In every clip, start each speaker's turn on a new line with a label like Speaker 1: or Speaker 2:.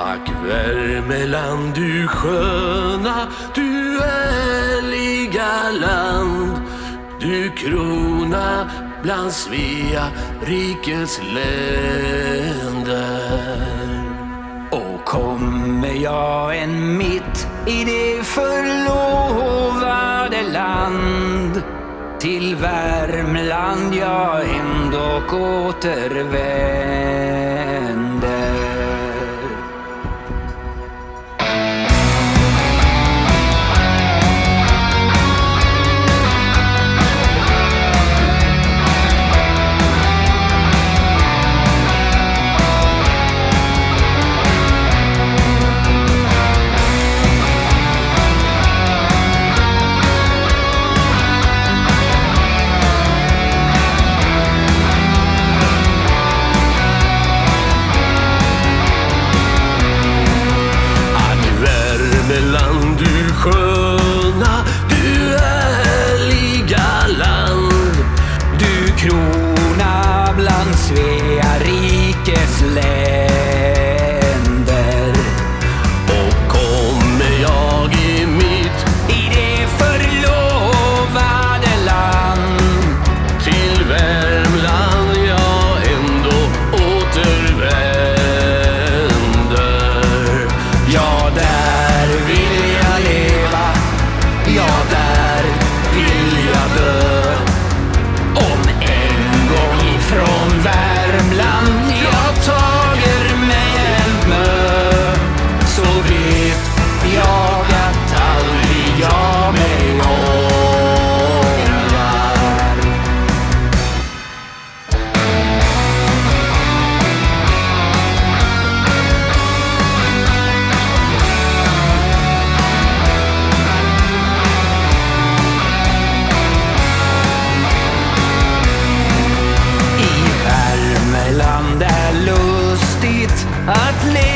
Speaker 1: Ack Värmeland du sköna, du härliga land. Du krona bland Svea rikes länder.
Speaker 2: Och kommer jag än mitt i det förlovade land till Värmland jag ändock återvänd.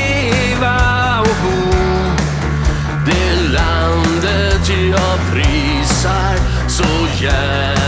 Speaker 2: leva och bo.
Speaker 1: Det landet jag prisar så gärna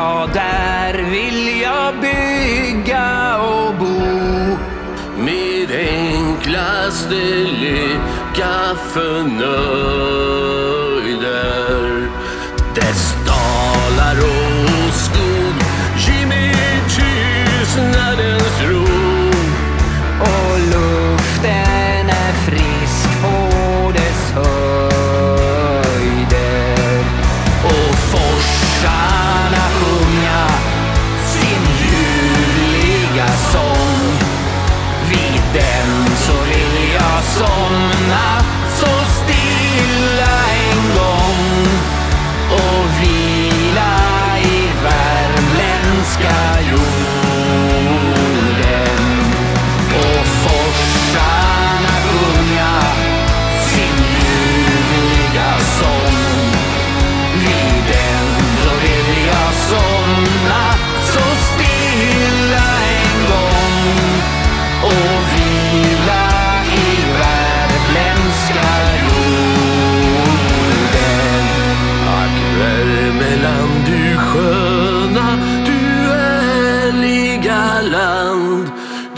Speaker 2: Ja, där vill jag bygga och bo.
Speaker 1: Med enklaste lycka förnöjder. Dess dalar och skog, ge mig tystnadens ro.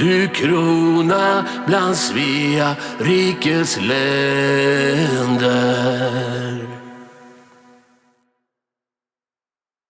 Speaker 1: Du krona bland Svea rikes länder.